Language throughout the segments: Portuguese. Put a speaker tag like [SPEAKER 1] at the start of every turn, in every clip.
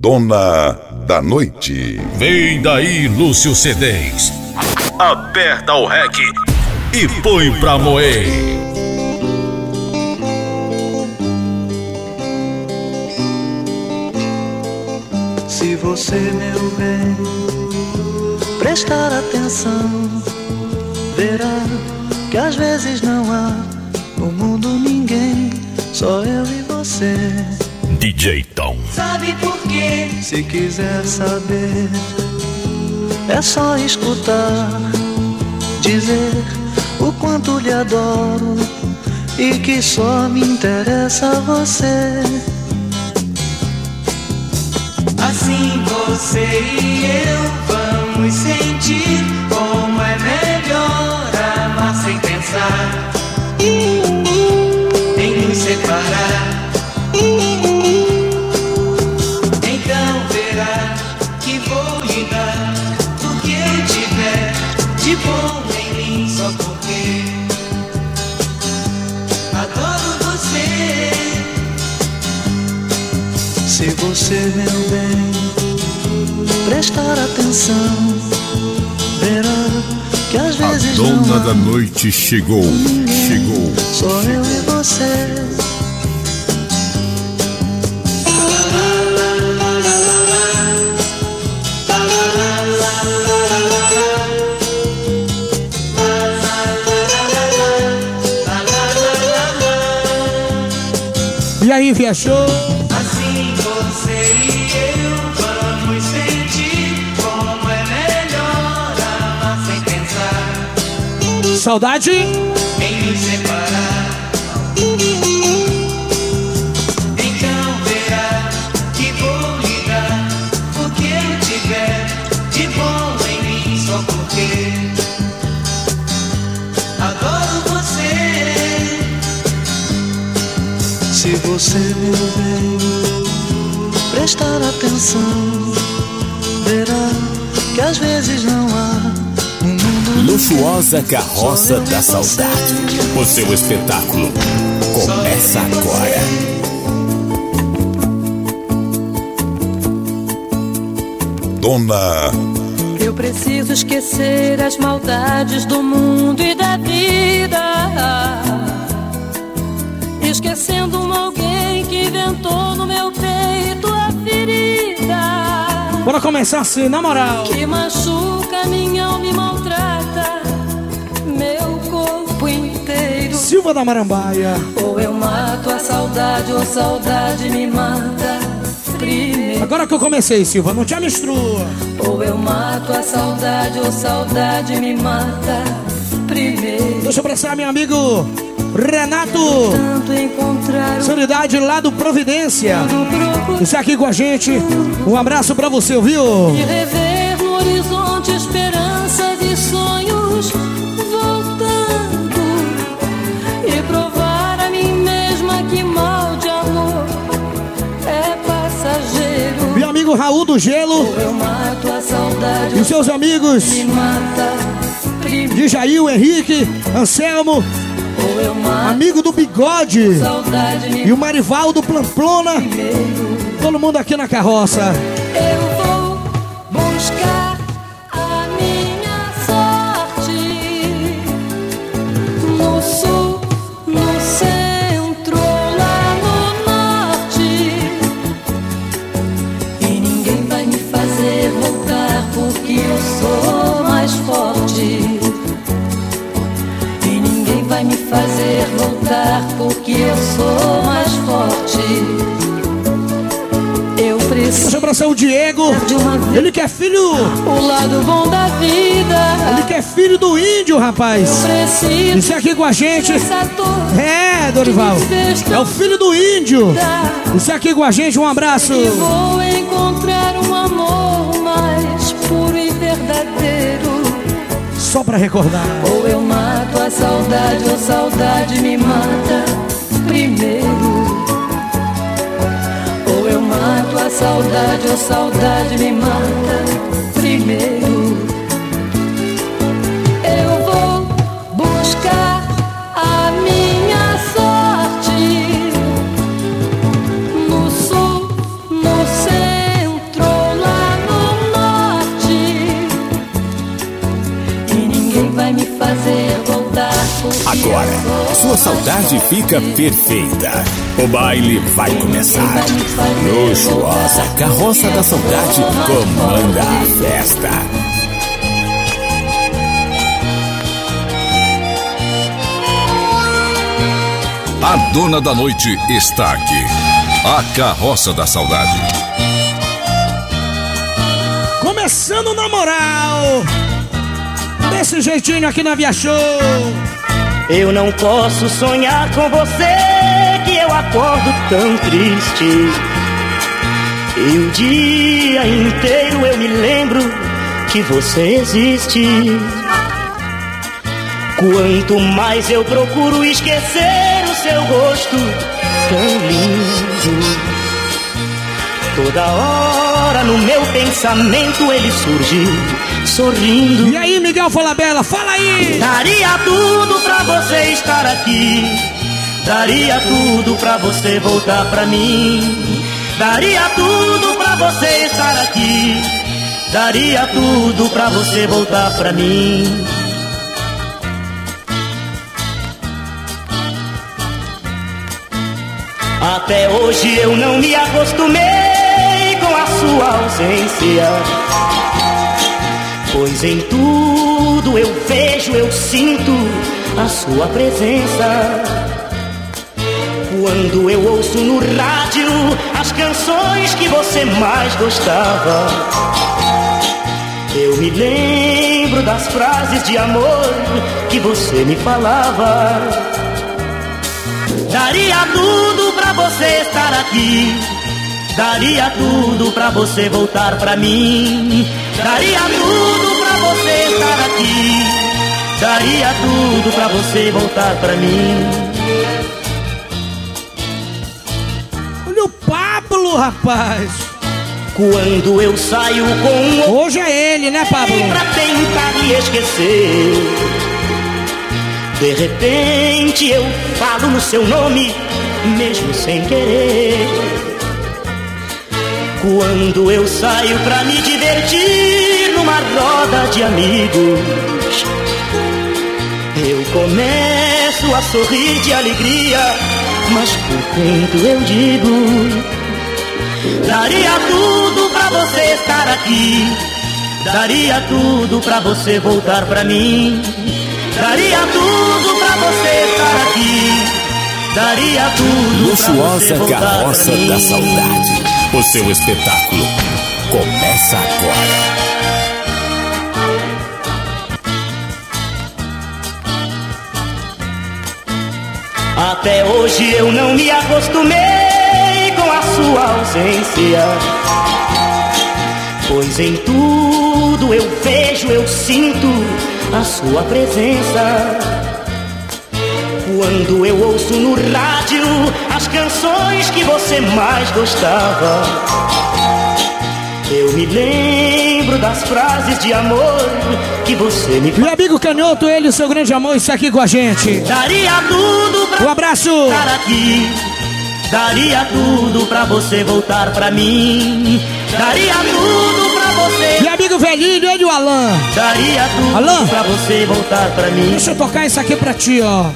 [SPEAKER 1] Dona da Noite.
[SPEAKER 2] Vem daí, Lúcio C10. Aperta o REC e põe pra moer.
[SPEAKER 3] Se você, meu bem, prestar atenção, verá que às vezes não há no mundo ninguém, só eu e você.
[SPEAKER 2] DJ Tom.
[SPEAKER 3] Sabe por quê? Se quiser saber, é só escutar, dizer o quanto lhe adoro e que só me interessa você.
[SPEAKER 4] Assim você e eu vamos sentir como é melhor amar sem pensar você,
[SPEAKER 3] meu bem, prestar atenção, verá que às
[SPEAKER 1] A
[SPEAKER 3] vezes não
[SPEAKER 1] Dona
[SPEAKER 3] há
[SPEAKER 1] da Noite chegou. Chegou.
[SPEAKER 3] só eu e você.
[SPEAKER 5] E aí, viajou? Saudade?
[SPEAKER 4] em nos separar. Então verá que vou lhe dar o que eu tiver de bom em mim só porque adoro você.
[SPEAKER 3] Se você, meu bem, prestar atenção, verá que às vezes não há
[SPEAKER 2] Luxuosa Carroça da Saudade. O seu espetáculo começa agora.
[SPEAKER 1] Dona
[SPEAKER 6] Eu preciso esquecer as maldades do mundo e da vida. Esquecendo um alguém que inventou no meu peito a ferida.
[SPEAKER 5] Bora começar assim, na moral.
[SPEAKER 6] Que machuca minha alma e maltrata meu corpo inteiro.
[SPEAKER 5] Silva da Marambaia.
[SPEAKER 6] Ou eu mato a saudade, ou saudade me mata primeiro.
[SPEAKER 5] Agora que eu comecei, Silva, não te amistrua.
[SPEAKER 6] Ou eu mato a saudade, ou saudade me mata primeiro.
[SPEAKER 5] Deixa eu abraçar meu amigo Renato. Solidade lá do Providência. Está aqui com a gente. Um abraço pra você, viu?
[SPEAKER 6] e rever no horizonte esperanças e sonhos voltando e provar a mim mesma que mal de amor é passageiro.
[SPEAKER 5] Meu amigo Raul do Gelo e seus amigos
[SPEAKER 6] me mata
[SPEAKER 5] Jair, Henrique, Anselmo, amigo do Bigode e o Marivaldo Plamplona. Todo mundo aqui na carroça.
[SPEAKER 6] Eu vou buscar a minha sorte no sul, fazer voltar porque eu sou mais forte. Eu preciso
[SPEAKER 5] Deixa eu abraçar o Diego. Ele que é filho.
[SPEAKER 6] o lado bom da vida.
[SPEAKER 5] Ele que é filho do índio, rapaz. Isso aqui com a gente. É, Dorival. É o filho do índio. Isso aqui com a gente. Um abraço.
[SPEAKER 6] e vou encontrar um amor mais puro e verdadeiro.
[SPEAKER 5] Só pra recordar.
[SPEAKER 6] A saudade, ou saudade me mata primeiro. Ou eu mato a saudade, ou saudade me mata primeiro.
[SPEAKER 7] Agora. Sua saudade fica perfeita. O baile vai começar. Luxuosa Carroça da Saudade comanda a festa.
[SPEAKER 2] A dona da noite está aqui. A Carroça da Saudade.
[SPEAKER 5] Começando na moral. Desse jeitinho aqui na Via Show.
[SPEAKER 8] Eu não posso sonhar com você, que eu acordo tão triste. E o dia inteiro eu me lembro que você existe. Quanto mais eu procuro esquecer o seu rosto tão lindo. Toda hora no meu pensamento ele surge sorrindo.
[SPEAKER 5] E aí, Miguel Falabella, fala aí!
[SPEAKER 8] Daria tudo pra você estar aqui. Daria tudo pra você voltar pra mim. Daria tudo pra você estar aqui. Daria tudo pra você voltar pra mim. Até hoje eu não me acostumei com a sua ausência. Pois em tudo eu vejo, eu sinto a sua presença. Quando eu ouço no rádio as canções que você mais gostava, eu me lembro das frases de amor que você me falava. Daria tudo pra você estar aqui. Daria tudo pra você voltar pra mim. Daria tudo pra você estar aqui. Daria tudo pra você voltar pra mim.
[SPEAKER 5] Olha o Pablo, rapaz.
[SPEAKER 8] Quando eu saio com o
[SPEAKER 5] Hoje é ele, né, Pablo?
[SPEAKER 8] pra tentar me esquecer. De repente eu falo no seu nome, mesmo sem querer. Quando eu saio pra me divertir numa roda de amigos, eu começo a sorrir de alegria, mas por dentro eu digo: daria tudo pra você estar aqui, daria tudo pra você voltar pra mim, daria tudo pra você estar aqui, daria tudo pra você
[SPEAKER 7] Luxuosa
[SPEAKER 8] voltar pra
[SPEAKER 7] Carroça
[SPEAKER 8] mim.
[SPEAKER 7] da Saudade. O seu espetáculo começa agora.
[SPEAKER 8] Até hoje eu não me acostumei com a sua ausência. Pois em tudo eu vejo, eu sinto a sua presença. Quando eu ouço no rádio canções que você mais gostava, eu me lembro das frases de amor que você me
[SPEAKER 5] Meu amigo Canhoto, ele, seu grande amor, está aqui com a gente.
[SPEAKER 8] Daria tudo pra
[SPEAKER 5] Um abraço.
[SPEAKER 8] estar aqui. Daria tudo pra você voltar pra mim. Daria tudo pra você.
[SPEAKER 5] Meu amigo velhinho, ele, o Alan.
[SPEAKER 8] Daria tudo
[SPEAKER 5] Alan.
[SPEAKER 8] pra você voltar pra mim.
[SPEAKER 5] Deixa eu tocar isso aqui pra ti, ó.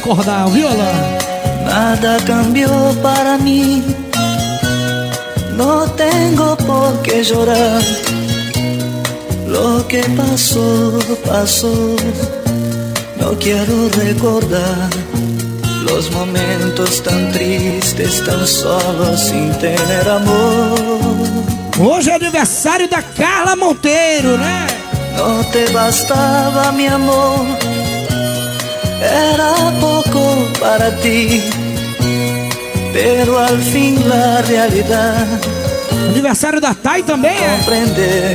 [SPEAKER 5] Recordar, viu, Alan?
[SPEAKER 3] Nada cambió para mí. No tengo por qué llorar. Lo que pasó, pasó. No quiero recordar los momentos tan tristes, tan solos sin tener amor.
[SPEAKER 5] Hoje é aniversário da Carla Monteiro, né?
[SPEAKER 3] No te bastaba mi amor, era poco para ti, pero al fin la realidad
[SPEAKER 5] Aniversário da Thay também é.
[SPEAKER 3] comprender.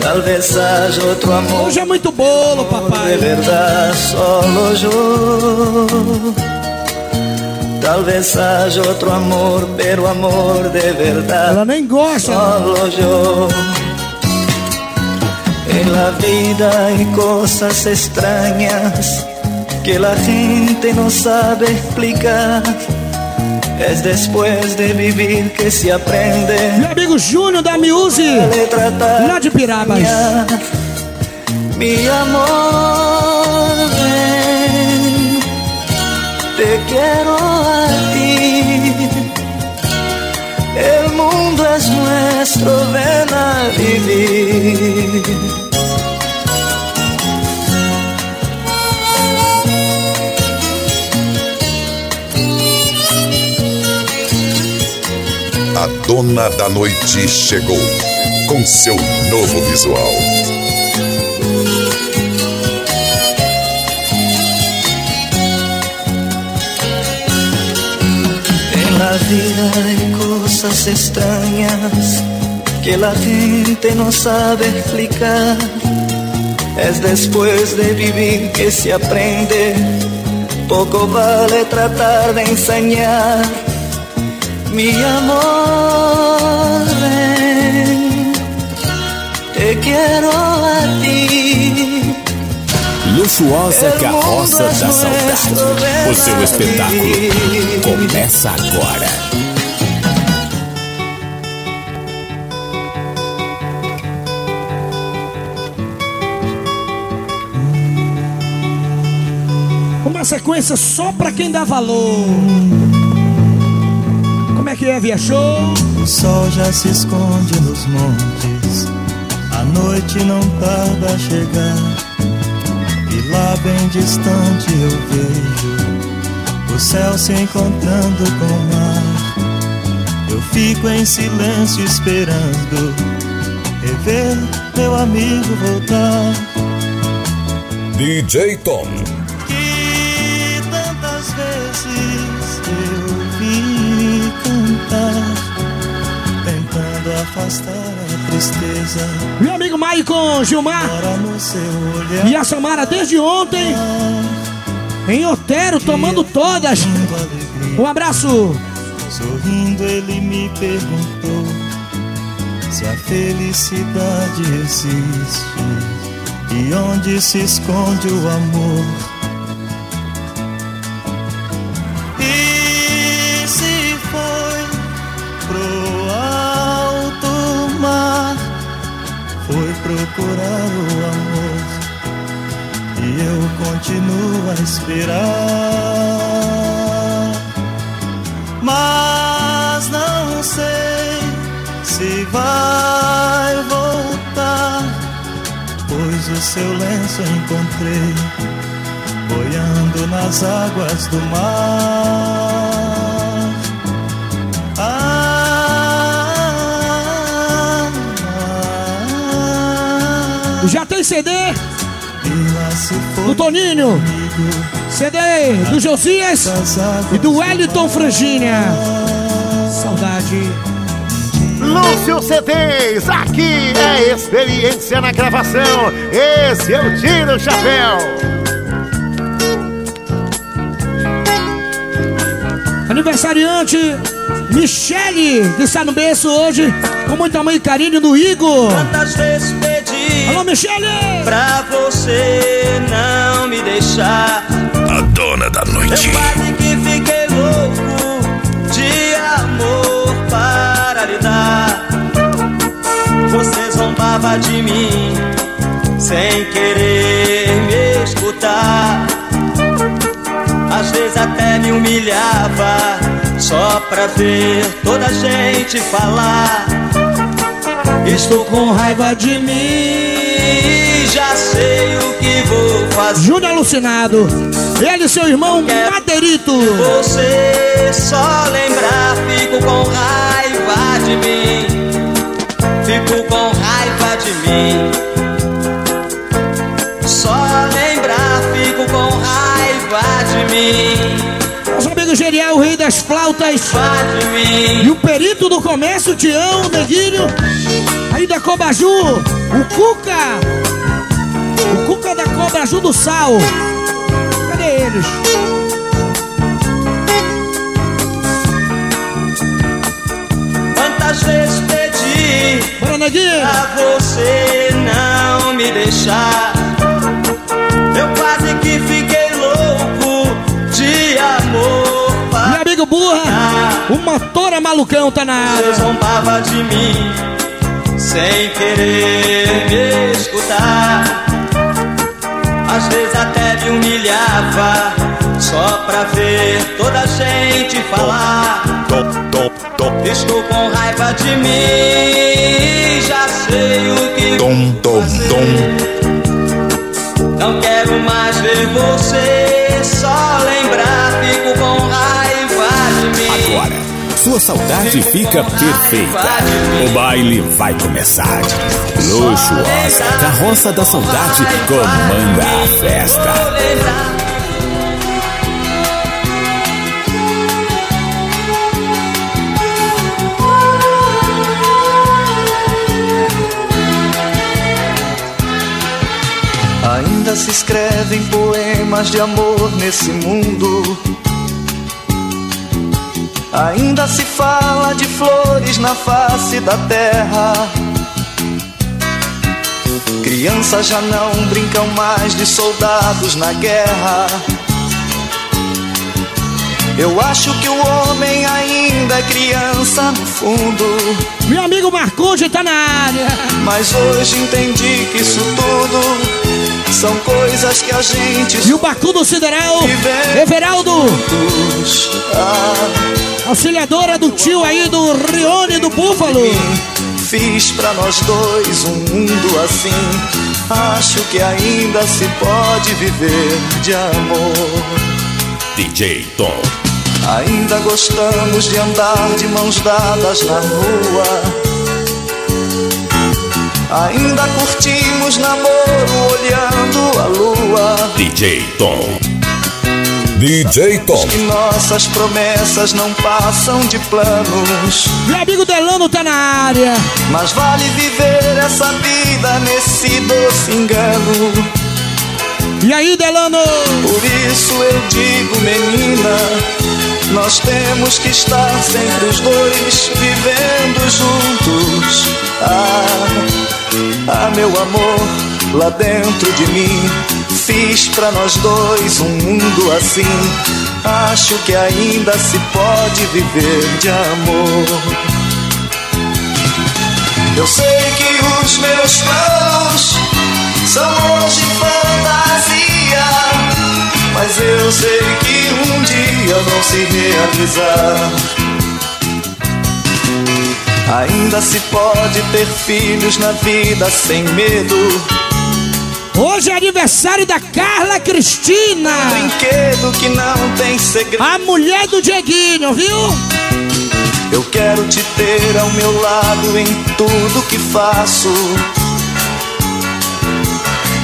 [SPEAKER 3] Tal vez haya otro amor,
[SPEAKER 5] Hoje é muito bolo,
[SPEAKER 3] de
[SPEAKER 5] papai.
[SPEAKER 3] verdad solo yo. Tal vez haya otro amor, pero amor de verdad
[SPEAKER 5] Ela nem gosta.
[SPEAKER 3] solo yo. En la vida hay cosas extrañas
[SPEAKER 9] que la gente no sabe explicar. Es después de vivir que se aprende.
[SPEAKER 5] Meu amigo Júnior da Muse, lá de Pirabas.
[SPEAKER 9] Mi amor, ven, te quiero a ti. El mundo es nuestro, ven a vivir.
[SPEAKER 1] A dona da noite chegou com seu novo visual.
[SPEAKER 9] En la vida hay cosas extrañas que la gente no sabe explicar. Es después de vivir que se aprende. Poco vale tratar de enseñar mi amor, ven, te quiero a ti.
[SPEAKER 7] Luxuosa Carroça da Saudade. O seu espetáculo começa agora.
[SPEAKER 5] Uma sequência só pra quem dá valor. Via Show?
[SPEAKER 9] O sol já se esconde nos montes, a noite não tarda a chegar. E lá bem distante eu vejo o céu se encontrando com o mar. Eu fico em silêncio esperando rever meu amigo voltar.
[SPEAKER 1] DJ Tom.
[SPEAKER 5] Meu amigo Maicon Gilmar e a Samara desde ontem em Otero tomando todas. Um abraço.
[SPEAKER 9] Sorrindo ele me perguntou se a felicidade existe e onde se esconde o amor. Procurar o amor e eu continuo a esperar mas não sei se vai voltar, pois o seu lenço encontrei boiando nas águas do mar.
[SPEAKER 5] CD do Toninho, CD do Josias e do Wellington Franginha. Saudade.
[SPEAKER 10] Lúcio CDs, aqui é experiência na gravação. Esse eu tiro o chapéu.
[SPEAKER 5] Aniversariante Michele, que está no berço hoje, com muito amor e carinho do Igor.
[SPEAKER 11] Quantas vezes
[SPEAKER 5] Alô, Michele!
[SPEAKER 11] pra você não me deixar?
[SPEAKER 12] A dona da
[SPEAKER 11] Eu
[SPEAKER 12] noite.
[SPEAKER 11] quase que fiquei louco de amor para lhe dar. Você zombava de mim sem querer me escutar. Às vezes até me humilhava só pra ver toda a gente falar. Estou com raiva de mim, já sei o que vou fazer.
[SPEAKER 5] Júnior Alucinado. Ele e seu irmão Madeirito.
[SPEAKER 11] Você só lembrar, fico com raiva de mim. Fico com raiva de mim. Só lembrar, fico com raiva de mim.
[SPEAKER 5] O rei das flautas. E o perito do comércio, Tião, Neguinho. Aí da Cobaju, o Cuca. O Cuca da Cobaju do Sal. Cadê eles?
[SPEAKER 11] Quantas vezes pedi pra você não me deixar?
[SPEAKER 5] Burra. O motor é malucão, tá na área.
[SPEAKER 11] zombava de mim, sem querer me escutar. Às vezes até me humilhava, só pra ver toda a gente falar. Estou com raiva de mim, já sei o que
[SPEAKER 1] Tom, tom,
[SPEAKER 11] fazer. Não quero mais ver você, só lembrar, fico com raiva.
[SPEAKER 7] Agora, sua saudade fica perfeita. O baile vai começar. Luxuosa Carroça da Saudade comanda a festa.
[SPEAKER 3] Ainda se escrevem poemas de amor nesse mundo. Ainda se fala de flores na face da terra. Crianças já não brincam mais de soldados na guerra. Eu acho que o homem ainda é criança no fundo.
[SPEAKER 5] Meu amigo Marconde tá na área.
[SPEAKER 3] Mas hoje entendi que isso tudo são coisas que a gente
[SPEAKER 5] E o Bacu do Sideral, Everaldo,
[SPEAKER 3] Ah,
[SPEAKER 5] auxiliadora do tio aí do Rione do Búfalo.
[SPEAKER 3] Fiz pra nós dois um mundo assim. Acho que ainda se pode viver de amor.
[SPEAKER 7] DJ Tom.
[SPEAKER 3] Ainda gostamos de andar de mãos dadas na rua. Ainda curtimos namoro olhando a lua.
[SPEAKER 7] DJ Tom.
[SPEAKER 1] DJ Tom.
[SPEAKER 3] Que nossas promessas não passam de planos.
[SPEAKER 5] Meu amigo Delano tá na área.
[SPEAKER 3] Mas vale viver essa vida nesse doce engano.
[SPEAKER 5] E aí, Delano?
[SPEAKER 3] Por isso eu digo, menina, nós temos que estar sempre os dois vivendo juntos. Ah, ah, meu amor, lá dentro de mim, fiz pra nós dois um mundo assim. Acho que ainda se pode viver de amor. Eu sei que os meus planos são hoje fantasia, mas eu sei que um dia vão se realizar. Ainda se pode ter filhos na vida sem medo.
[SPEAKER 5] Hoje é aniversário da Carla Cristina.
[SPEAKER 3] Brinquedo que não tem segredo.
[SPEAKER 5] A mulher do Dieguinho, viu?
[SPEAKER 3] Eu quero te ter ao meu lado em tudo que faço.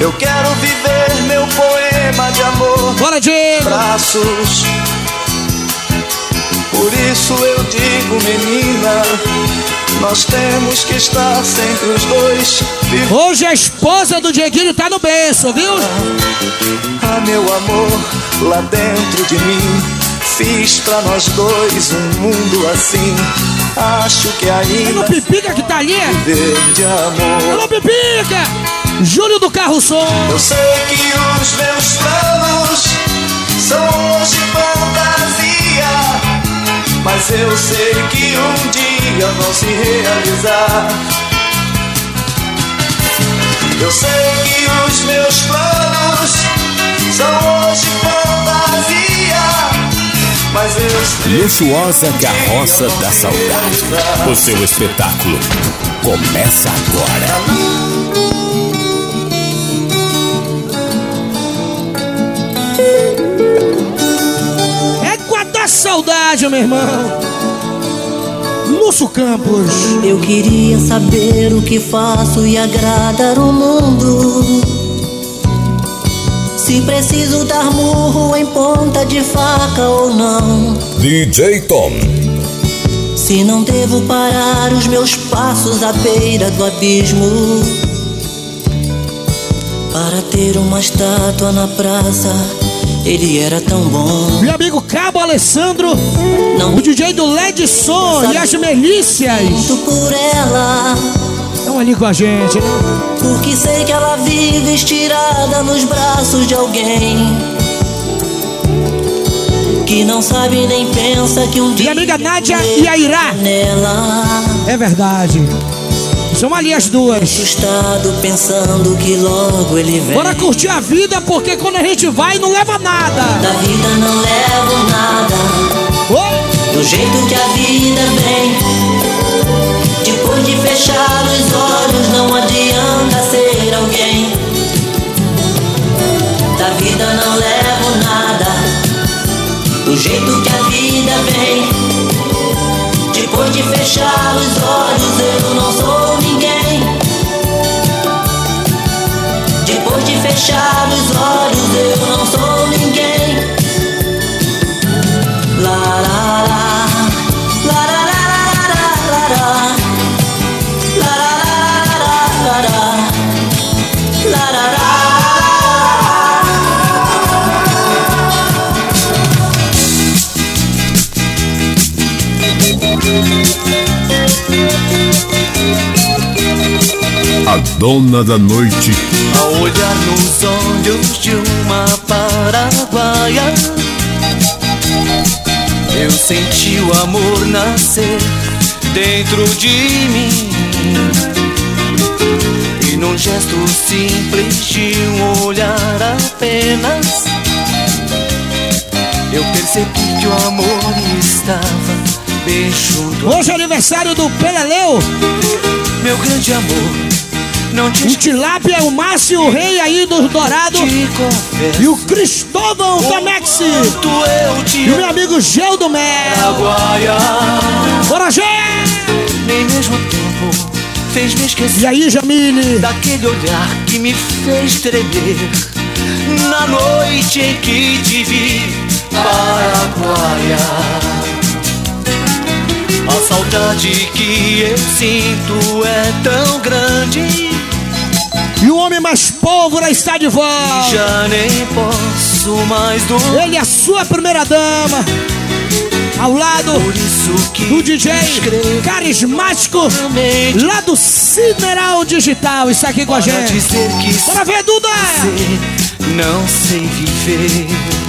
[SPEAKER 3] Eu quero viver meu poema de amor.
[SPEAKER 5] Bora, Diego!
[SPEAKER 3] Braços. Por isso eu digo, menina, nós temos que estar sempre os dois.
[SPEAKER 5] Hoje a esposa do Dieguinho tá no berço, viu?
[SPEAKER 3] Ah, meu amor, lá dentro de mim, fiz pra nós dois um mundo assim. Acho que ainda
[SPEAKER 5] Alô, Pipica que tá ali.
[SPEAKER 3] de amor.
[SPEAKER 5] Alô, Pipica! Júlio do Carro Som.
[SPEAKER 3] Eu sei que os meus planos são hoje fantasia, mas eu sei que um dia vão se realizar. Eu sei que os meus planos são hoje fantasia, mas eu
[SPEAKER 7] Luxuosa Carroça da Saudade. O seu espetáculo começa agora.
[SPEAKER 5] Da saudade, meu irmão. Lúcio Campos.
[SPEAKER 6] Eu queria saber o que faço e agradar o mundo. Se preciso dar murro em ponta de faca ou não.
[SPEAKER 1] DJ Tom.
[SPEAKER 6] Se não devo parar os meus passos à beira do abismo. Para ter uma estátua na praça, ele era tão bom.
[SPEAKER 5] Meu amigo Cabo Alessandro.
[SPEAKER 6] Não
[SPEAKER 5] O DJ do LED Som e as Melícias.
[SPEAKER 6] por ela.
[SPEAKER 5] Estão ali com a gente. né?
[SPEAKER 6] Porque sei que ela vive estirada nos braços de alguém que
[SPEAKER 13] não sabe nem pensa que um dia.
[SPEAKER 5] Minha amiga Nádia e a Irá.
[SPEAKER 13] Nela.
[SPEAKER 5] É verdade. São ali as duas.
[SPEAKER 13] Assustado pensando que logo ele vem.
[SPEAKER 5] Bora curtir a vida, porque quando a gente vai, não leva nada.
[SPEAKER 13] Da vida não levo nada.
[SPEAKER 5] Oh!
[SPEAKER 13] Do jeito que a vida vem. Depois de fechar os olhos, não adianta ser alguém. Da vida não levo nada. Do jeito que a vida vem. Depois de fechar os olhos, eu não sou fechar os olhos, eu não sou
[SPEAKER 14] A dona da noite.
[SPEAKER 3] Ao olhar nos olhos de uma paraguaia, eu senti o amor nascer dentro de mim. E num gesto simples de um olhar apenas, eu percebi que o amor estava.
[SPEAKER 5] Hoje é aniversário do Peleleu.
[SPEAKER 3] Meu grande amor. Não te
[SPEAKER 5] O Tilápia, o Márcio, o Rei aí dos Dourados. E o Cristóvão da Maxi. E o meu amigo Gel do Mel. Bora, Gel!
[SPEAKER 3] Nem mesmo tempo fez me esquecer.
[SPEAKER 5] E aí, Jamile?
[SPEAKER 3] Daquele olhar que me fez tremer. Na noite em que te vi, Paraguaia. A saudade que eu sinto é tão grande.
[SPEAKER 5] E o homem mais pólvora está de volta.
[SPEAKER 3] Já nem posso mais dormir.
[SPEAKER 5] Ele é a sua primeira dama. Ao lado do DJ carismático lá do Cineral Digital. Está aqui com a gente. Bora ver, Duda!
[SPEAKER 3] não sei viver.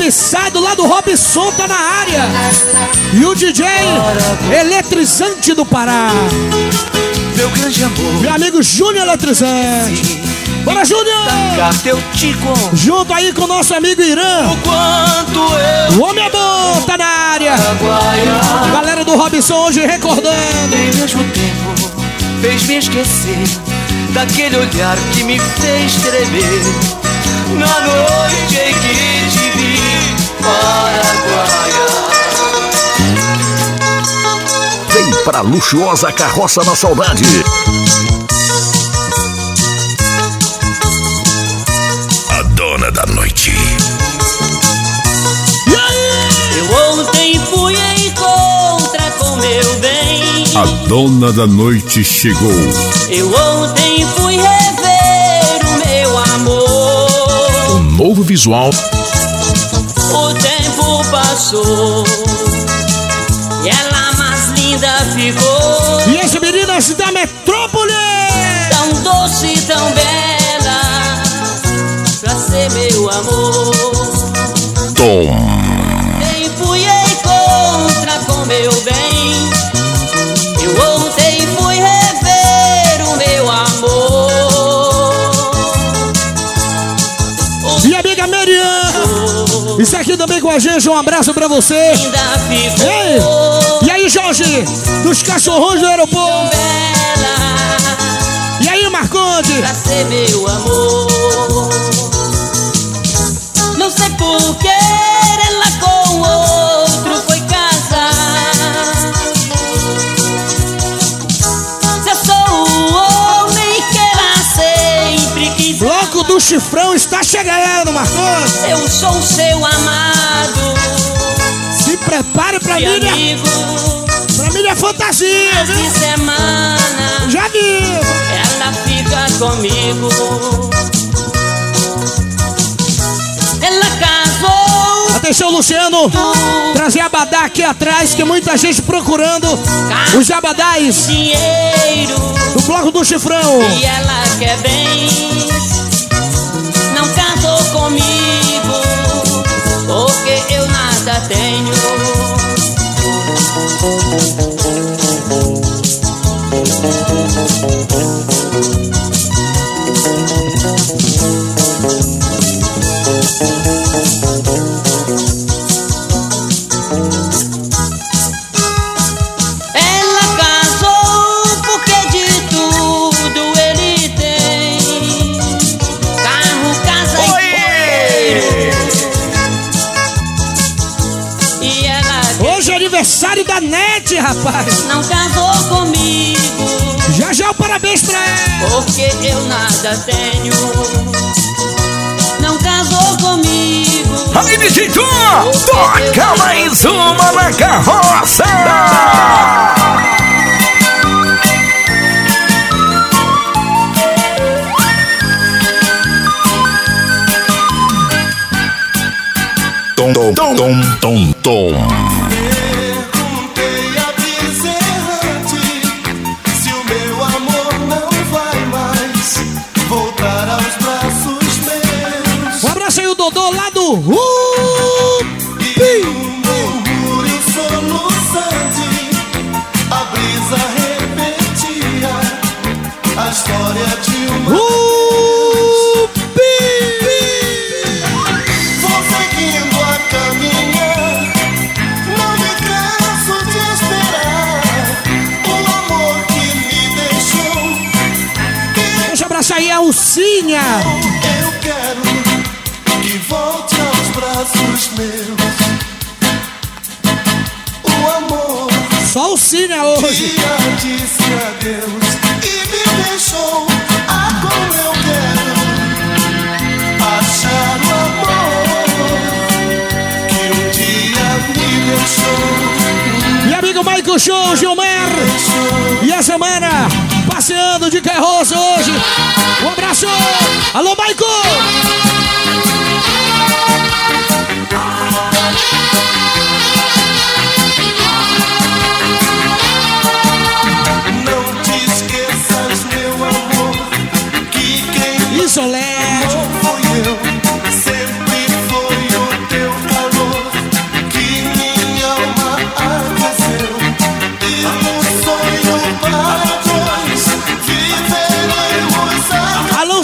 [SPEAKER 5] Cobiçado lá do Robson tá na área. E o DJ eletrizante do Pará.
[SPEAKER 3] Meu grande amor.
[SPEAKER 5] Meu amigo Júnior Eletrizante. Bora, Júnior! Junto aí com o nosso amigo Irã.
[SPEAKER 3] O quanto eu.
[SPEAKER 5] O homem é bom, tá na área.
[SPEAKER 3] Paraguaia.
[SPEAKER 5] Galera do Robson hoje recordando.
[SPEAKER 3] Ao mesmo tempo fez me esquecer daquele olhar que me fez tremer na noite em que Paraguaia.
[SPEAKER 12] Vem pra luxuosa carroça da saudade.
[SPEAKER 14] A dona da noite.
[SPEAKER 13] Eu ontem fui em contra com meu bem.
[SPEAKER 14] A dona da noite chegou.
[SPEAKER 13] Eu ontem fui rever o meu amor.
[SPEAKER 14] Um novo visual.
[SPEAKER 13] Passou e ela mais linda ficou.
[SPEAKER 5] E as meninas da metrópole.
[SPEAKER 13] Tão doce, tão bela, pra ser meu amor.
[SPEAKER 14] Tom.
[SPEAKER 5] Aqui com a gente. Um abraço pra você. Ei! E aí, Jorge? Dos cachorrões do aeroporto. E aí, Marconde?
[SPEAKER 13] pra ser meu amor. Não sei por
[SPEAKER 5] Do Chifrão está chegando, Marconde.
[SPEAKER 13] Eu sou o seu amado.
[SPEAKER 5] Se prepare pra mim.
[SPEAKER 13] amigo.
[SPEAKER 5] Pra mim é fantasia,
[SPEAKER 13] semana
[SPEAKER 5] Já vi.
[SPEAKER 13] ela fica
[SPEAKER 14] comigo. Ela casou.
[SPEAKER 5] Atenção, Luciano. Trazer abadá aqui atrás, que muita gente procurando os abadás
[SPEAKER 14] Dinheiro.
[SPEAKER 5] do bloco do chifrão.
[SPEAKER 14] E ela quer bem. Comigo. Porque eu nada tenho.
[SPEAKER 7] Mais uma na carroça!
[SPEAKER 1] Tom, tom, tom, tom, tom.
[SPEAKER 15] Perguntei a
[SPEAKER 5] Alcinha.
[SPEAKER 15] Eu quero que volte aos braços meus. O amor
[SPEAKER 5] Só a Alcinha hoje.
[SPEAKER 15] que já disse adeus e me deixou. Ah, como eu quero achar o amor que um dia me deixou.
[SPEAKER 5] E amigo Michael Show, Gilmar. E a semana passeando de carroça hoje. Um abraço. Alô, Michael.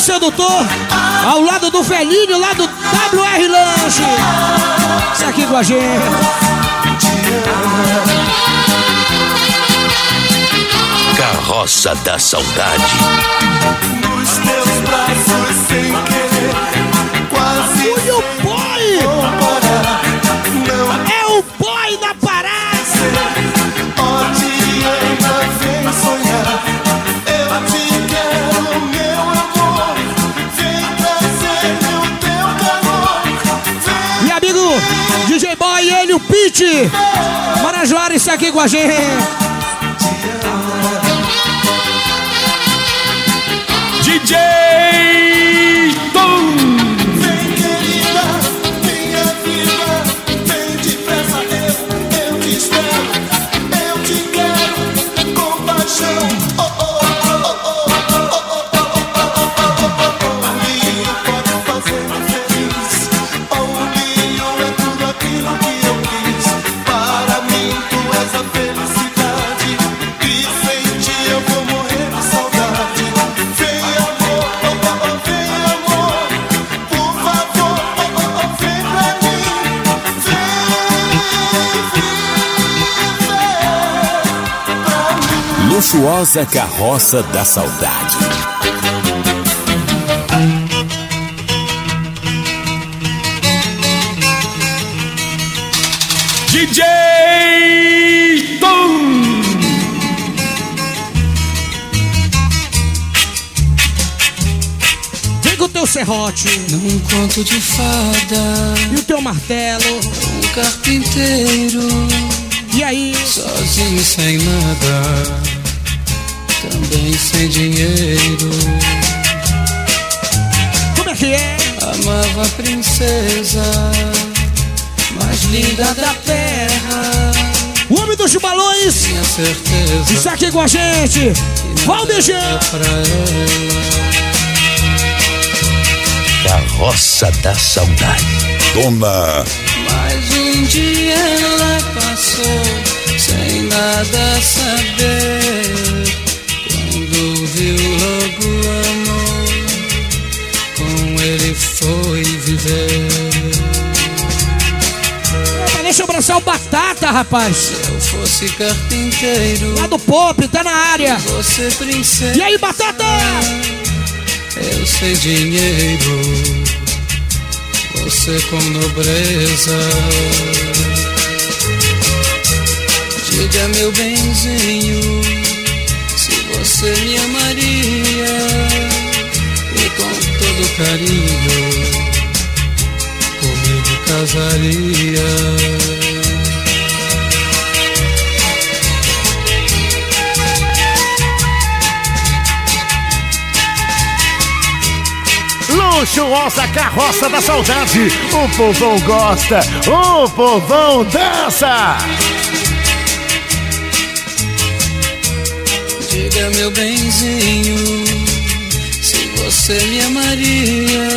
[SPEAKER 5] Sedutor. Ao lado do velhinho, lá do WR Lanche. Isso aqui com a gente.
[SPEAKER 12] Carroça da Saudade.
[SPEAKER 15] nos teus braços
[SPEAKER 5] Marajoara está aqui com a gente.
[SPEAKER 7] Luxuosa carroça da saudade. DJ Tom!
[SPEAKER 5] Vem com o teu serrote
[SPEAKER 16] Num conto de fada,
[SPEAKER 5] e o teu martelo.
[SPEAKER 16] um carpinteiro,
[SPEAKER 5] E aí,
[SPEAKER 16] sozinho sem nada, também sem dinheiro. Como é que é?
[SPEAKER 17] Amava a princesa mais linda da terra.
[SPEAKER 5] O homem dos balões.
[SPEAKER 17] Tinha certeza.
[SPEAKER 5] Está aqui com a gente. Valdejão.
[SPEAKER 2] Carroça da Saudade.
[SPEAKER 1] Dona.
[SPEAKER 17] Mais um dia ela passou sem nada saber. Viu logo amor, com ele foi viver.
[SPEAKER 5] Deixa eu abraçar o Batata, rapaz.
[SPEAKER 17] Se eu fosse carpinteiro,
[SPEAKER 5] Lá do Pop, tá na área.
[SPEAKER 17] você princesa.
[SPEAKER 5] E aí, Batata?
[SPEAKER 17] Eu sei dinheiro, você com nobreza. Diga meu benzinho, você me amaria e com todo carinho comigo casaria.
[SPEAKER 10] Luxuosa carroça da saudade. O povão gosta, o povão dança.
[SPEAKER 17] Diga meu benzinho, se você me amaria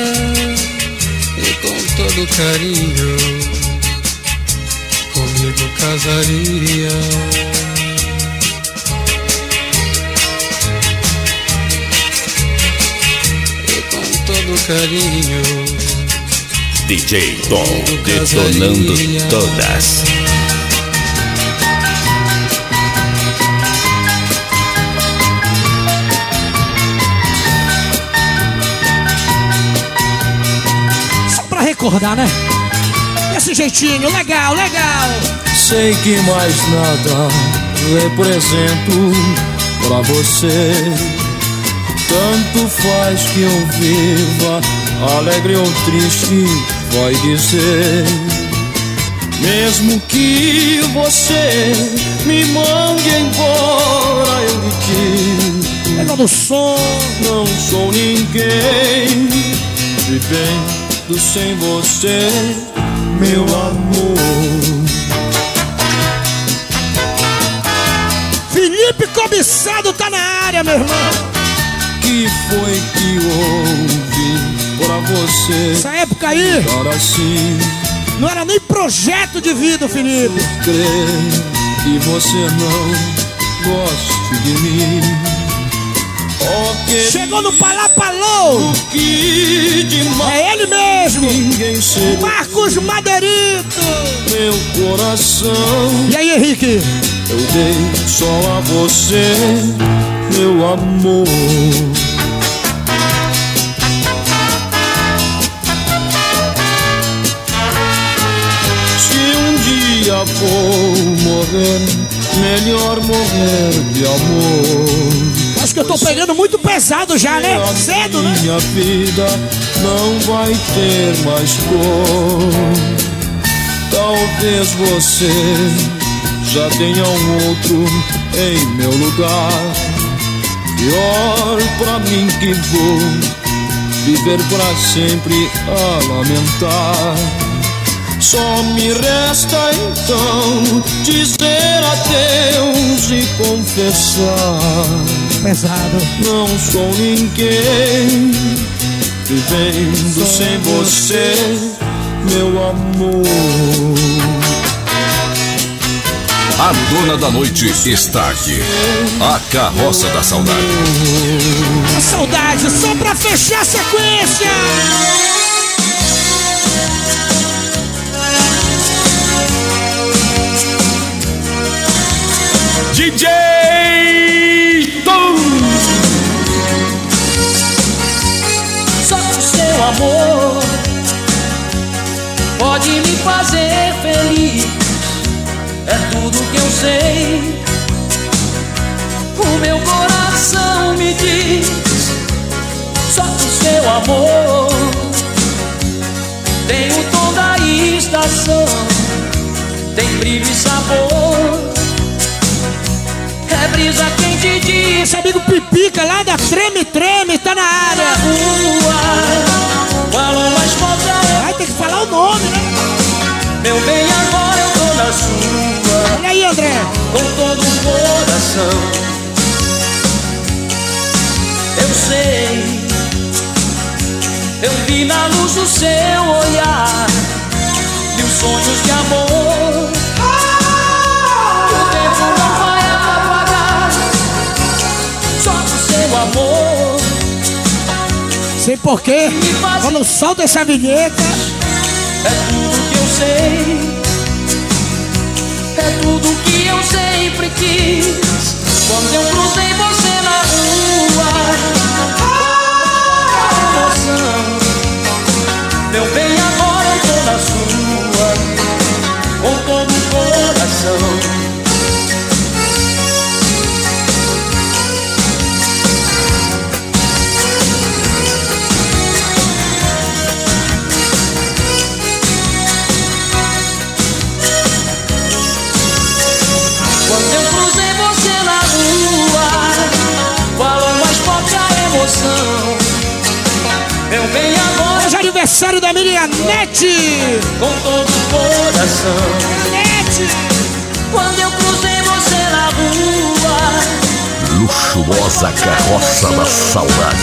[SPEAKER 17] e com todo carinho comigo casaria. E com todo carinho
[SPEAKER 7] DJ Tom detonando todas.
[SPEAKER 5] Recordar, né? Esse jeitinho, legal, legal.
[SPEAKER 17] Sei que mais nada represento pra você. Tanto faz que eu viva, alegre ou triste, vai dizer. Mesmo que você me mande embora, eu lhe digo.
[SPEAKER 5] Legal do som.
[SPEAKER 17] Não sou ninguém, vivendo sem você, meu amor.
[SPEAKER 5] Felipe Cobiçado tá na área, meu irmão.
[SPEAKER 17] que foi que houve pra você
[SPEAKER 5] Essa época aí
[SPEAKER 17] estar assim?
[SPEAKER 5] não era nem projeto de vida, Felipe.
[SPEAKER 17] Crer que você não goste de mim.
[SPEAKER 5] Chegou no
[SPEAKER 17] demais
[SPEAKER 5] É ele mesmo. Marcos Madeirito.
[SPEAKER 17] meu coração.
[SPEAKER 5] E aí, Henrique?
[SPEAKER 17] Eu dei só a você, meu amor. Se um dia vou morrer, melhor morrer de amor.
[SPEAKER 5] Acho que eu tô pegando muito pesado já, né? Cedo, né?
[SPEAKER 17] Minha vida não vai ter mais cor. Talvez você já tenha um outro em meu lugar. Pior pra mim que vou viver pra sempre a lamentar. Só me resta então dizer adeus e confessar.
[SPEAKER 5] Pesado.
[SPEAKER 17] Não sou ninguém vivendo sem você, meu amor.
[SPEAKER 2] A dona da noite está aqui. A Carroça da Saudade.
[SPEAKER 5] A saudade, só pra fechar a sequência.
[SPEAKER 2] DJ.
[SPEAKER 8] Só o seu amor pode me fazer feliz. É tudo que eu sei. O meu coração me diz. Só o seu amor tem o tom da estação. Tem brilho e sabor valoriza quem te diz.
[SPEAKER 5] Esse amigo Pipica lá da Treme Treme tá na área.
[SPEAKER 8] Na rua,
[SPEAKER 5] Vai ter que falar o nome, né?
[SPEAKER 11] Meu bem, agora eu tô na sua.
[SPEAKER 5] Olha aí, André.
[SPEAKER 11] Com todo o coração. Eu sei. Eu vi na luz do seu olhar. Mil sonhos de amor
[SPEAKER 5] Sei porquê, quando solta essa vinheta.
[SPEAKER 11] É tudo que eu sei. É tudo que eu sempre quis. Quando eu cruzei você na rua. A emoção. Com todo o coração.
[SPEAKER 5] Nete.
[SPEAKER 11] Quando eu cruzei você na rua,
[SPEAKER 7] Luxuosa carroça da saudade.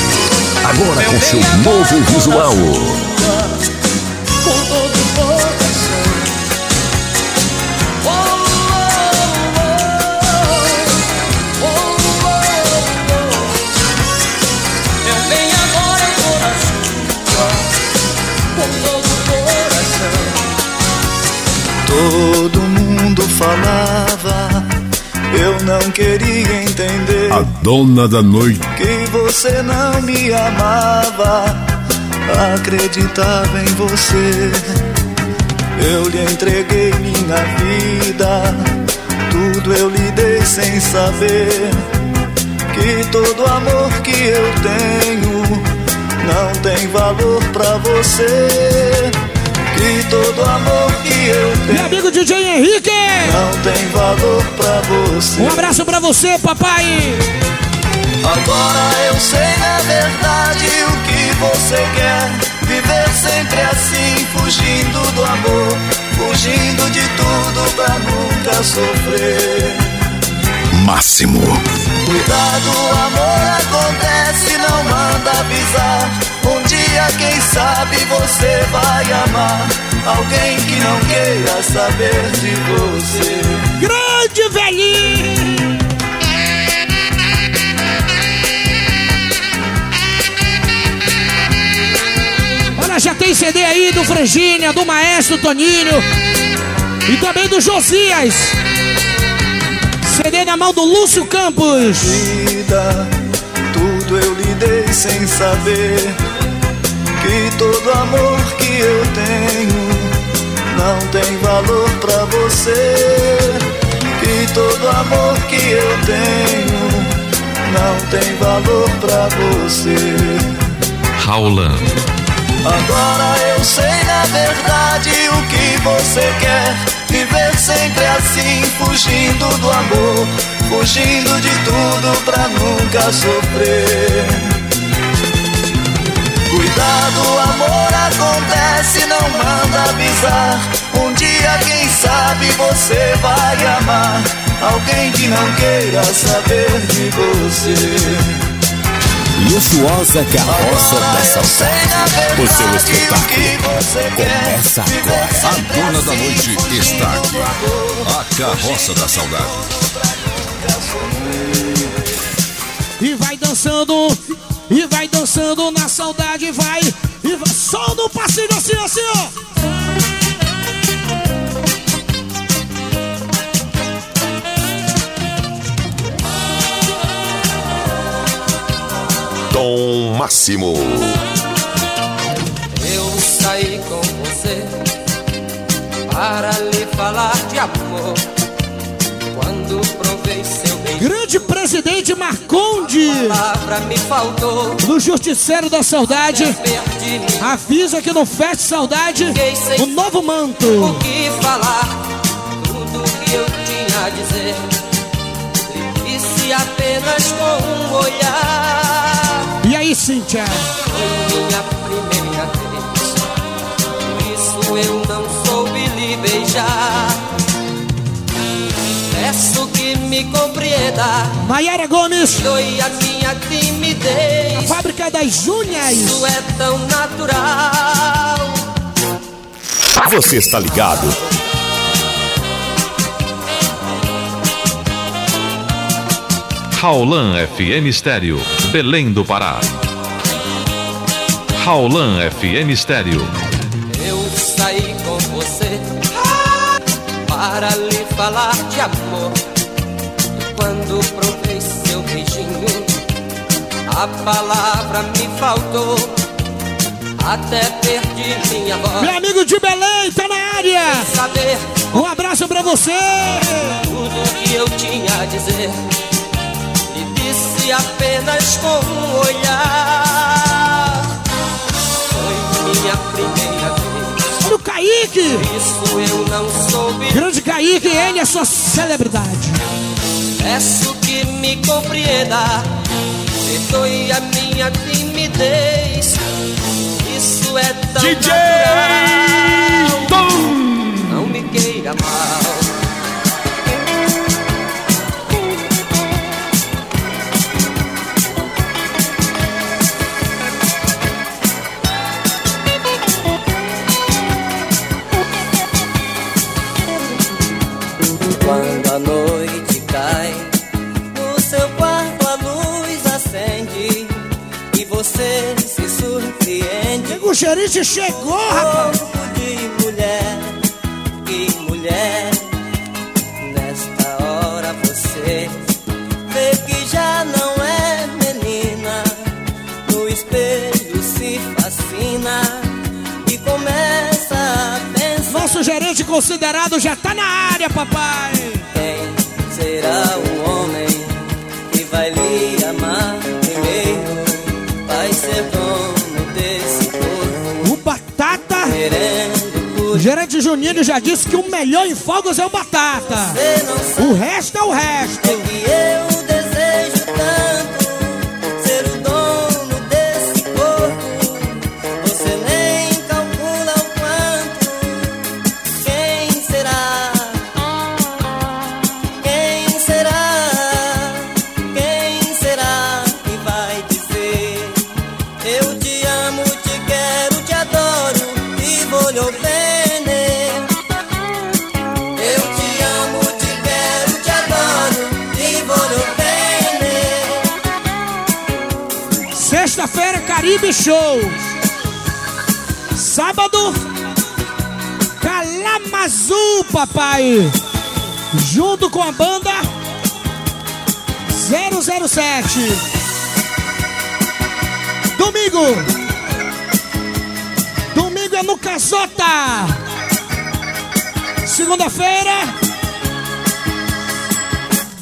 [SPEAKER 7] Agora com seu novo visual.
[SPEAKER 11] com todo
[SPEAKER 3] falava, eu não queria entender
[SPEAKER 7] A dona da noite.
[SPEAKER 3] que você não me amava. Acreditava em você, eu lhe entreguei minha vida, tudo eu lhe dei sem saber que todo amor que eu tenho não tem valor pra você. Que todo amor que eu
[SPEAKER 5] Meu
[SPEAKER 3] tenho
[SPEAKER 5] amigo DJ Henrique.
[SPEAKER 3] não tem valor pra você.
[SPEAKER 5] Um abraço pra você, papai.
[SPEAKER 3] Agora eu sei na verdade o que você quer. Viver sempre assim, fugindo do amor, fugindo de tudo pra nunca sofrer.
[SPEAKER 7] Máximo.
[SPEAKER 3] Cuidado, amor acontece, não manda avisar. Dia, quem sabe, você vai amar alguém que não queira saber de você.
[SPEAKER 5] Grande velhinho. Olha, já tem CD aí do Frangínia, do Maestro Toninho e também do Josias. CD na mão do Lúcio Campos.
[SPEAKER 3] vida, tudo eu lhe dei sem saber que todo amor que eu tenho não tem valor pra você. Que todo amor que eu tenho não tem valor pra você.
[SPEAKER 2] Raulando.
[SPEAKER 3] Agora eu sei na verdade o que você quer. Viver sempre assim, fugindo do amor, fugindo de tudo pra nunca sofrer. Cuidado, amor acontece, não manda avisar. Um dia, quem sabe, você vai amar alguém que não queira saber de você.
[SPEAKER 7] Luxuosa carroça da saudade. O seu espetáculo começa agora.
[SPEAKER 2] A dona da noite está aqui. A carroça da saudade.
[SPEAKER 5] E vai dançando, e vai dançando na saudade, vai. E vai só no passinho assim, assim, ó.
[SPEAKER 1] Tom Máximo.
[SPEAKER 11] Eu saí com você para lhe falar de amor. Quando provei beijo,
[SPEAKER 5] Grande presidente Marconde, no Justiceiro da Saudade.
[SPEAKER 11] Perdi-me
[SPEAKER 5] Avisa que no Fest Saudade, o novo manto.
[SPEAKER 11] o que falar. Tudo que eu tinha a dizer. Disse apenas com um olhar.
[SPEAKER 5] E aí, Cíntia?
[SPEAKER 11] Foi minha primeira vez. Por isso eu não soube lhe beijar.
[SPEAKER 14] Que me compreenda.
[SPEAKER 5] Maiara Gomes.
[SPEAKER 14] Doe a minha timidez.
[SPEAKER 5] A fábrica das unhas.
[SPEAKER 14] Isso é tão natural.
[SPEAKER 7] Você está ligado?
[SPEAKER 18] Raulan FM Estéreo, Belém do Pará. Raulan FM Estéreo.
[SPEAKER 14] Eu saí com você para lhe falar de amor. Quando provei seu beijinho, a palavra me faltou. Até perdi minha voz.
[SPEAKER 5] Meu amigo de Belém, tá na área.
[SPEAKER 14] Saber
[SPEAKER 5] Um abraço pra você.
[SPEAKER 14] tudo que eu tinha a dizer. E disse apenas com um olhar. Foi minha primeira vez.
[SPEAKER 5] Olha o Kaique.
[SPEAKER 14] Por isso eu não soube.
[SPEAKER 5] Grande Kaique, ele é sua celebridade.
[SPEAKER 14] Peço que me compreenda. Perdoe a minha timidez. Isso é tão
[SPEAKER 18] DJ
[SPEAKER 14] natural. Não me queira mal.
[SPEAKER 5] Gerente chegou, rapaz.
[SPEAKER 14] Corpo de mulher, que mulher. Nesta hora você vê que já não é menina. No espelho se fascina e começa a pensar.
[SPEAKER 5] Nosso gerente considerado já tá na área, papai.
[SPEAKER 14] Quem será o
[SPEAKER 5] gerente Juninho já disse que o melhor em fogos é o Batata. O resto é o resto.
[SPEAKER 14] que
[SPEAKER 5] Caribe Show. Sábado, Calamazu, papai. Junto com a banda 007. Domingo. Domingo é no Casota. Segunda-feira,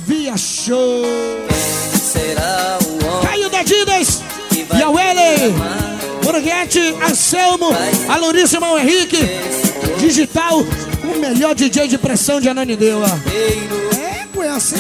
[SPEAKER 5] Via Show. Borghetti, Anselmo, a Louríssimo Irmão Henrique, Digital, o melhor DJ de pressão de Ananindeua. É, conhece?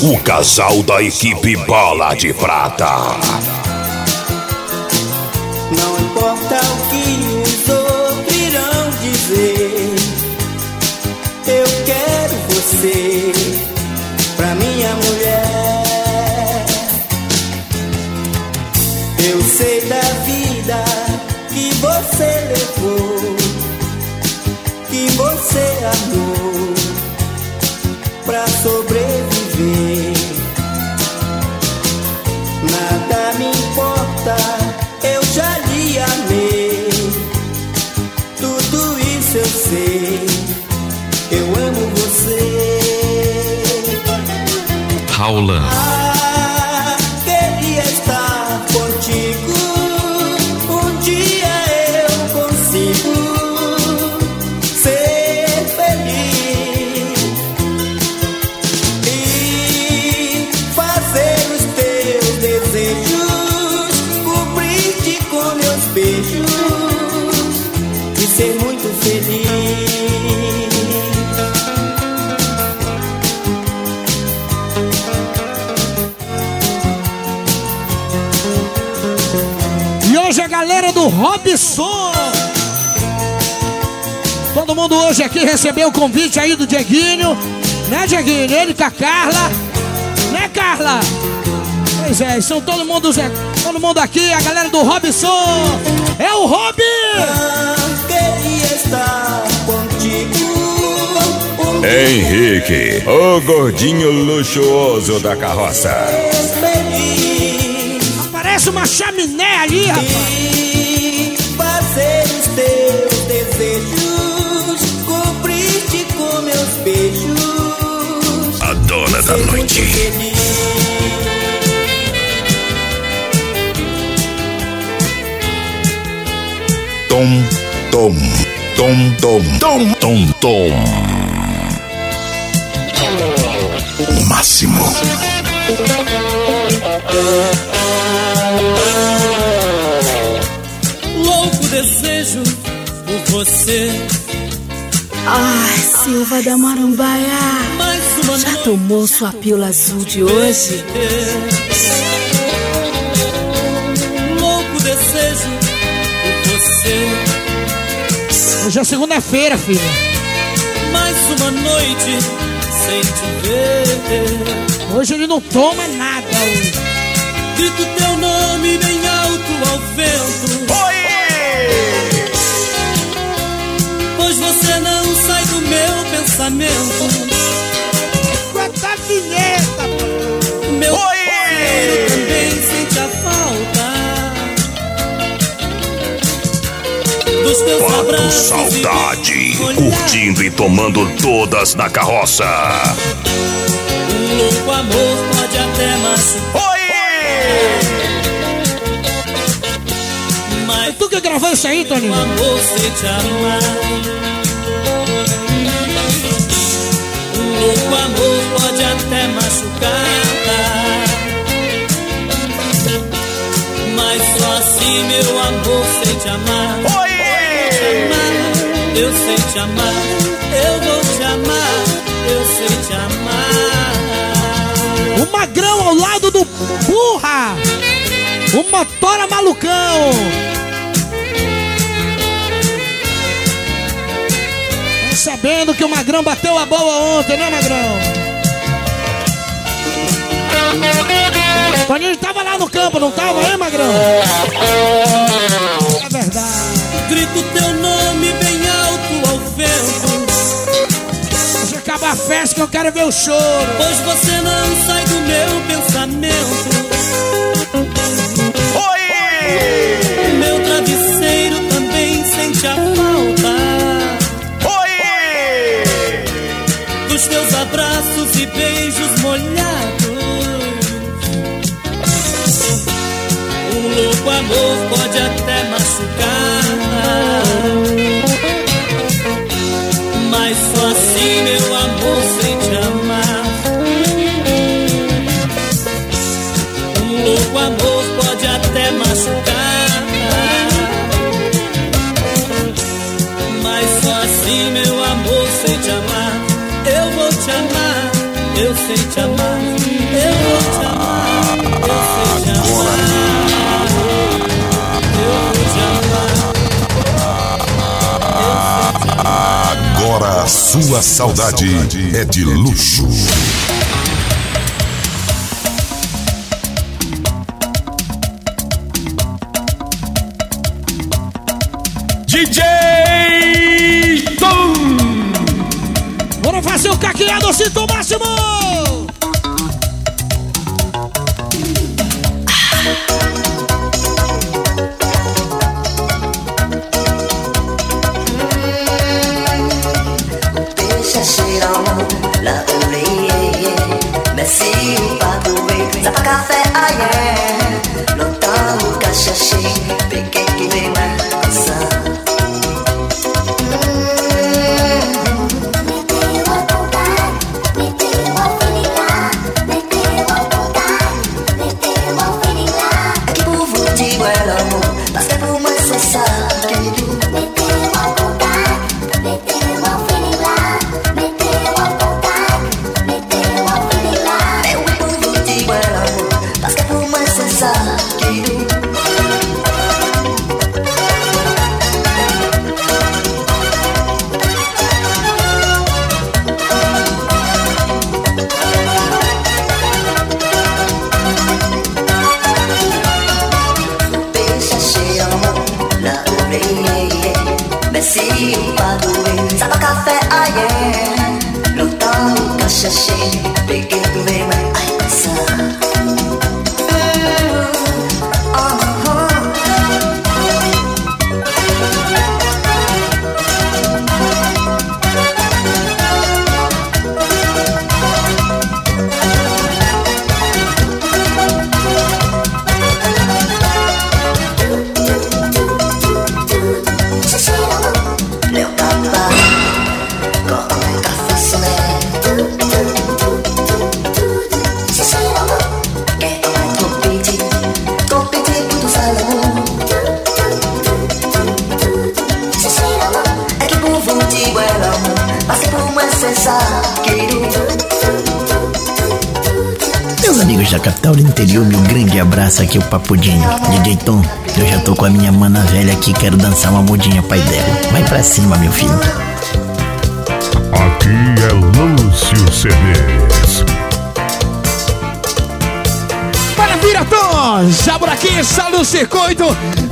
[SPEAKER 14] O
[SPEAKER 11] casal da equipe Bola de Prata.
[SPEAKER 2] Raulan.
[SPEAKER 5] Robson. Todo mundo hoje aqui recebeu o convite aí do Dieguinho. Né, Dieguinho? Ele com a Carla. Né, Carla? Pois é, são todo mundo, todo mundo aqui, a galera do Robson. É o Rob!
[SPEAKER 7] Henrique, o gordinho luxuoso da carroça.
[SPEAKER 5] Parece uma chaminé ali, rapaz.
[SPEAKER 1] Tom, tom, tom, tom, tom,
[SPEAKER 2] tom, tom.
[SPEAKER 1] O máximo.
[SPEAKER 11] Louco desejo por você.
[SPEAKER 19] Ai, Silva da Marambaia. Já tomou sua pílula azul de hoje?
[SPEAKER 11] Louco desejo por você.
[SPEAKER 5] Hoje é segunda-feira, filho.
[SPEAKER 11] Mais uma noite sem te ver.
[SPEAKER 5] Hoje ele não toma nada. hoje.
[SPEAKER 11] Grito teu nome bem alto ao vento. Oi! Pois você não sai do meu pensamento.
[SPEAKER 5] Vinheta!
[SPEAKER 11] Meu Oi! também sente a falta. Dos teus
[SPEAKER 2] Pato
[SPEAKER 11] abraços
[SPEAKER 2] Saudade, curtindo e tomando todas na carroça.
[SPEAKER 11] Um louco amor pode até machucar. Mas
[SPEAKER 5] tu que gravou isso aí, Toninho?
[SPEAKER 11] Um amor sem te amar. Um louco amor pode até machucar. Mas só assim, meu amor, sei te amar. Eu sei te amar. Eu vou te amar. Eu sei te amar.
[SPEAKER 5] O magrão ao lado do burra! O motora malucão! Sabendo que o magrão bateu a boa ontem, né, magrão? Toninho tava lá no campo, não tava, hein, magrão? É verdade.
[SPEAKER 11] Grito teu nome bem alto ao vento.
[SPEAKER 5] Deixa acabar a festa que eu quero ver o choro.
[SPEAKER 11] Pois você não sai do meu pensamento. Amor pode até machucar. Mas só assim, meu amor, sem te amar. Um louco amor pode até machucar. Mas só assim, meu amor, sem te amar. Eu vou te amar, eu sei te amar.
[SPEAKER 1] Sua saudade é de luxo.
[SPEAKER 2] DJ Tom!
[SPEAKER 5] Bora fazer o caqueado, sinto o máximo!
[SPEAKER 20] Padroeiro Só pra café, ai é Lotando o caixa cheio Peguei que vem mais
[SPEAKER 21] Papudinho. DJ Tom, eu já tô com a minha mana velha aqui, quero dançar uma mudinha, pai dela. Vai pra cima, meu filho.
[SPEAKER 22] Aqui é Lúcio CDs.
[SPEAKER 23] Maravilha, Tom! Já por aqui, está no circuito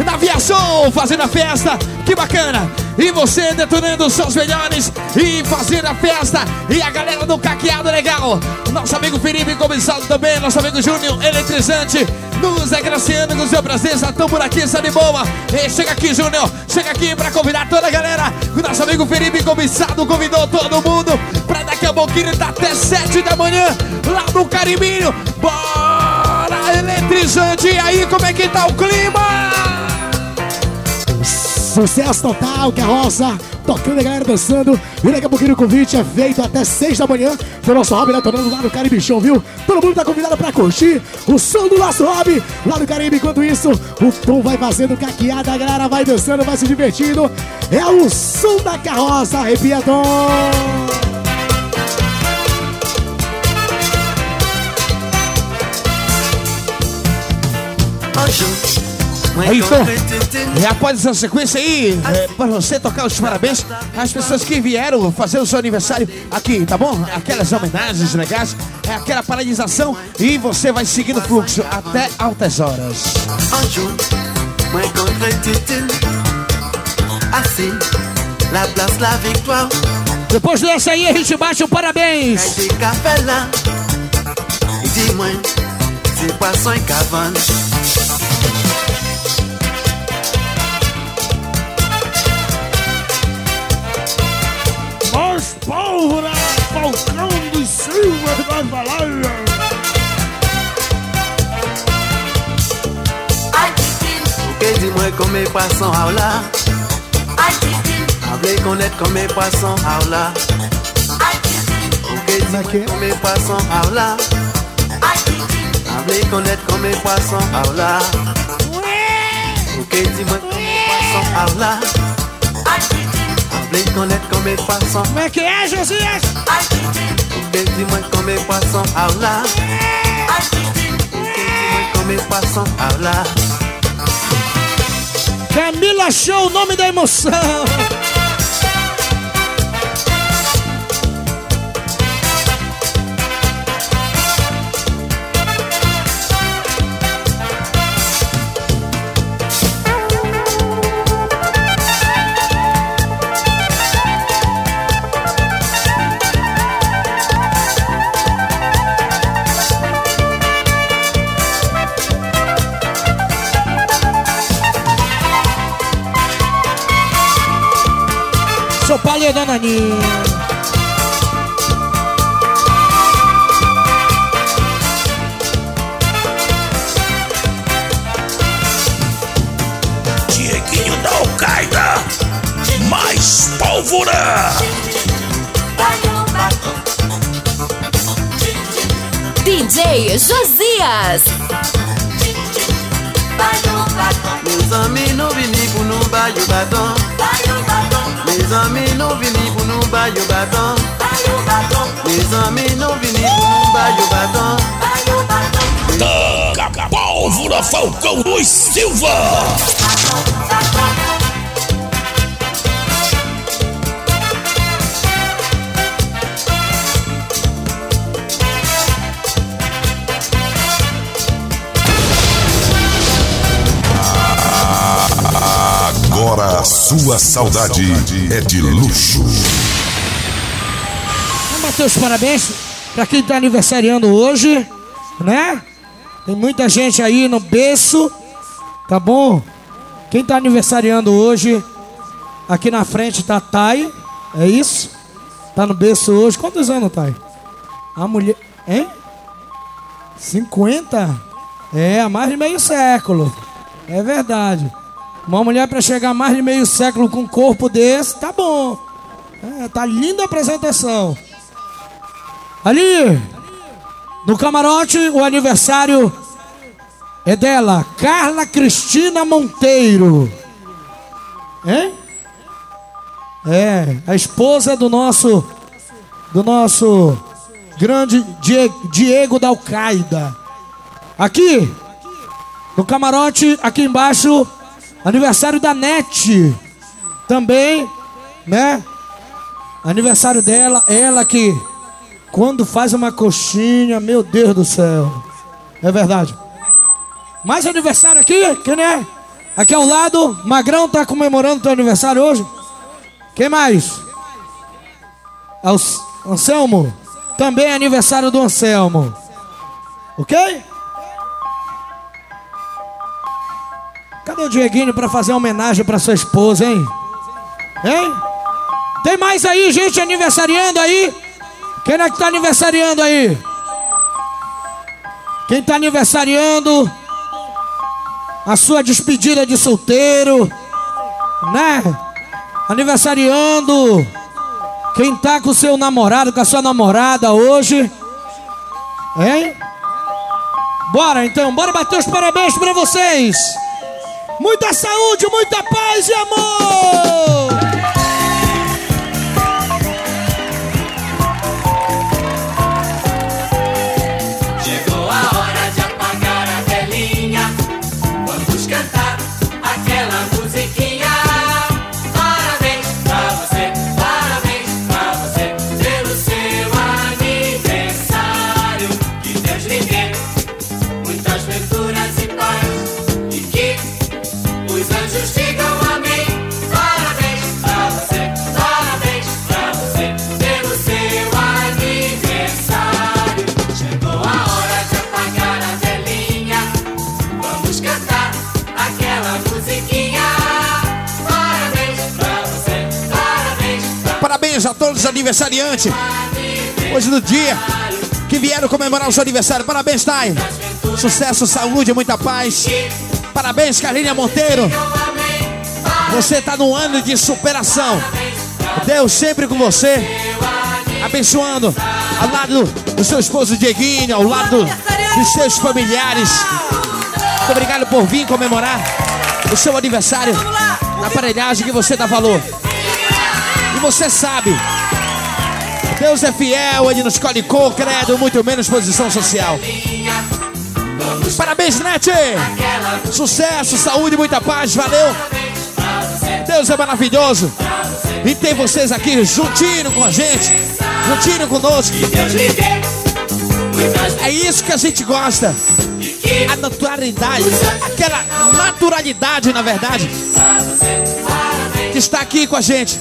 [SPEAKER 23] da aviação, fazendo a festa, que bacana! E você detonando os seus melhores e fazendo a festa. E a galera do Caqueado Legal. Nosso amigo Felipe comissário também, nosso amigo Júnior Eletrizante. Nos agraciando com sua presença, tão por aqui, está de boa. E chega aqui, Júnior, chega aqui pra convidar toda a galera. O nosso amigo Felipe Comissário convidou todo mundo pra daqui a pouquinho tá até sete da manhã lá no Caribinho. Bora, eletrizante! E aí, como é que tá o clima?
[SPEAKER 24] Sucesso total, carroça, tocando a galera dançando. E daqui a pouquinho o convite é feito até 6 da manhã pro nosso hobby lá no Caribe Show, viu? Todo mundo tá convidado pra curtir o som do nosso hobby lá no Caribe. Enquanto isso, o Tom vai fazendo caqueada, a galera vai dançando, vai se divertindo. É o som da carroça, arrepia, Tom!
[SPEAKER 23] Aí, Tom, e após essa sequência aí, é, para você tocar os parabéns às pessoas que vieram fazer o seu aniversário aqui, tá bom? Aquelas homenagens legais, é aquela paralisação e você vai seguindo o fluxo até altas horas.
[SPEAKER 25] Victoire
[SPEAKER 23] Depois dessa aí a gente bate o parabéns.
[SPEAKER 25] Poisson
[SPEAKER 5] Falcão dos Silva das Baleias.
[SPEAKER 25] Ou ke di mwen kome poisson a ou la Avle konet kome poisson a ou la Ou ke di mwen kome poisson a ou la Avle konet kome poisson a ou la Ou ke di mwen kome poisson a ou la Avle konet kome poisson
[SPEAKER 23] Como é que é, Josias?
[SPEAKER 25] Ou ke di mwen kome poisson a ou la Ou ke di mwen kome poisson a ou la
[SPEAKER 23] Camila Show, o nome da emoção. da Naninha. Dieguinho da Alcaida, mais
[SPEAKER 26] pólvora.
[SPEAKER 25] DJ Josias. Nos amigos no binico no bairro Badon. Mes amis nou vini pou nou bayo baton Mes amis nou vini pou nou bayo baton
[SPEAKER 2] Taca pólvora Falcão Luiz Silva.
[SPEAKER 1] Sua saudade é de luxo.
[SPEAKER 5] Os parabéns pra quem tá aniversariando hoje, né? Tem muita gente aí no berço, tá bom? Quem tá aniversariando hoje, aqui na frente tá Thay, é isso? Tá no berço hoje. Quantos anos, Thay? A mulher. Hein? 50? É, há mais de meio século. É verdade. Uma mulher para chegar mais de meio século com um corpo desse, tá bom. É, tá linda a apresentação. Ali, no camarote, o aniversário é dela, Carla Cristina Monteiro. Hein? É, a esposa do nosso do nosso grande Die- Diego da Alcaida. Aqui, no camarote, aqui embaixo, aniversário da NET. Também, né? Aniversário dela, ela que quando faz uma coxinha, meu Deus do céu. É verdade. Mais aniversário aqui? Quem é? Aqui ao lado, Magrão tá comemorando teu aniversário hoje? Quem mais? Anselmo? Também é aniversário do Anselmo. Ok? Cadê o Dieguinho pra fazer homenagem pra sua esposa, hein? Hein? Tem mais aí, gente aniversariando aí? Quem é que tá aniversariando aí? Quem tá aniversariando? A sua despedida de solteiro, né? Aniversariando. Quem tá com o seu namorado, com a sua namorada hoje? Hein? Bora então, bora bater os parabéns pra vocês. Muita saúde, muita paz e amor!
[SPEAKER 23] Aniversariantes. Hoje no dia que vieram comemorar o seu aniversário. Parabéns, Thay. Sucesso, saúde, muita paz. Parabéns, Carlinha Monteiro. Você está num ano de superação. Deus sempre com você. Abençoando ao lado do seu esposo Dieguinho, ao lado dos seus familiares. Muito obrigado por vir comemorar o seu aniversário na aparelhagem que você dá valor. E você sabe, Deus é fiel, Ele escolhe cor, credo, muito menos posição social. Parabéns, Net! Sucesso, saúde, muita paz, valeu! Deus é maravilhoso! E tem vocês aqui juntinho com a gente, juntinho conosco. É isso que a gente gosta. A naturalidade, aquela naturalidade, na verdade, que está aqui com a gente.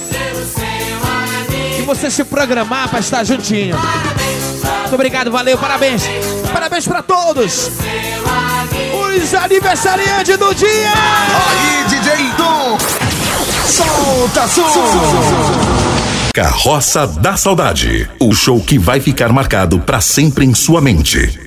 [SPEAKER 23] Você se programar para estar juntinho. Muito obrigado, valeu, parabéns. Parabéns para todos. Os aniversariantes do dia.
[SPEAKER 1] Aí, DJ Tom. Solta som.
[SPEAKER 2] Carroça da Saudade. O show que vai ficar marcado pra sempre em sua mente.